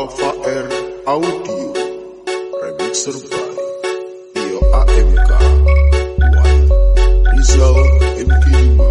Alpha R Audio Remixer by IOAMK, 1 Rizal and Kilima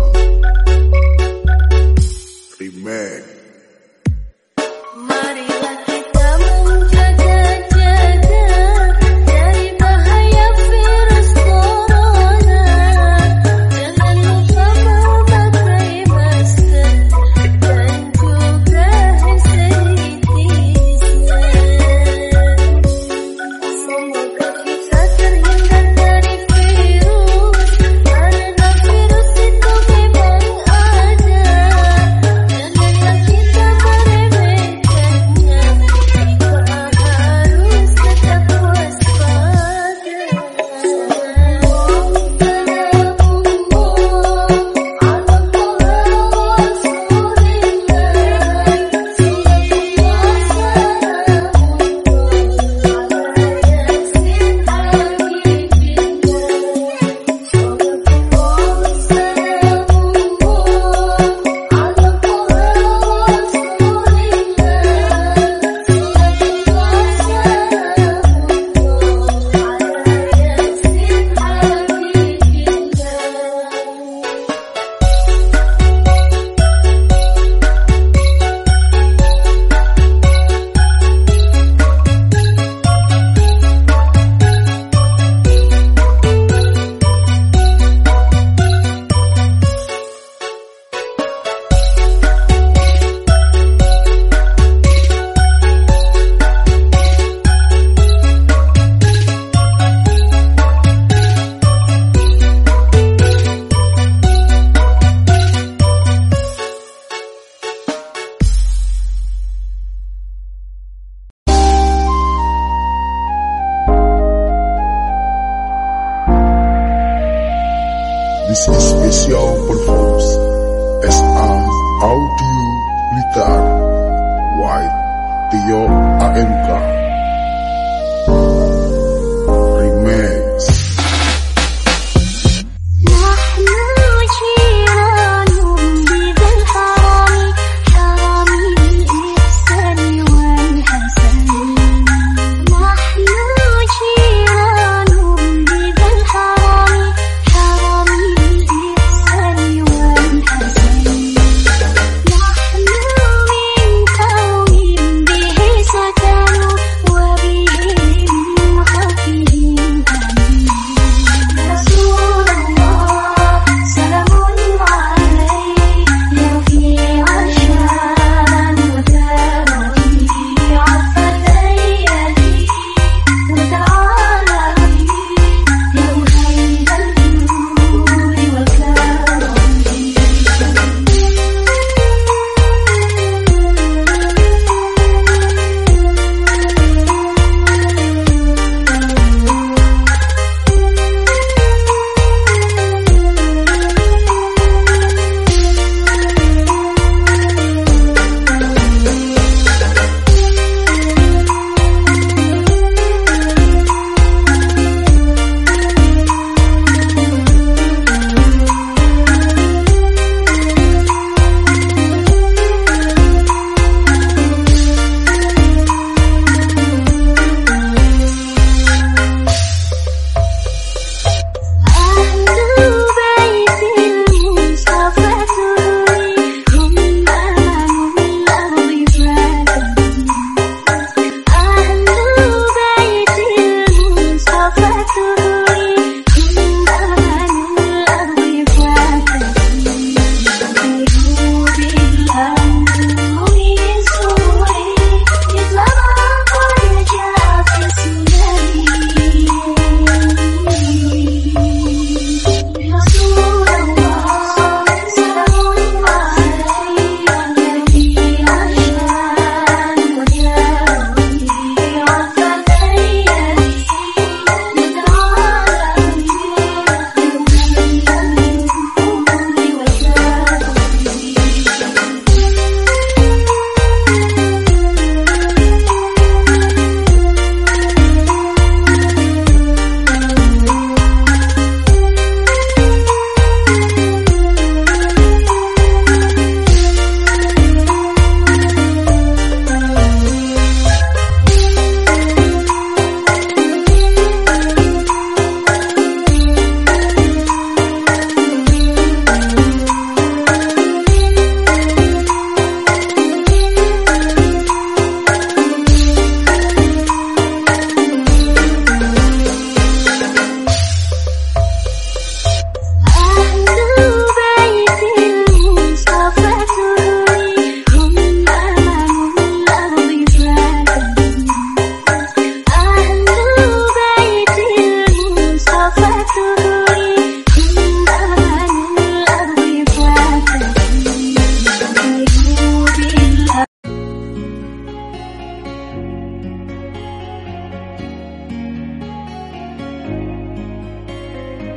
This special performs as an audio guitar. White Theo AMK.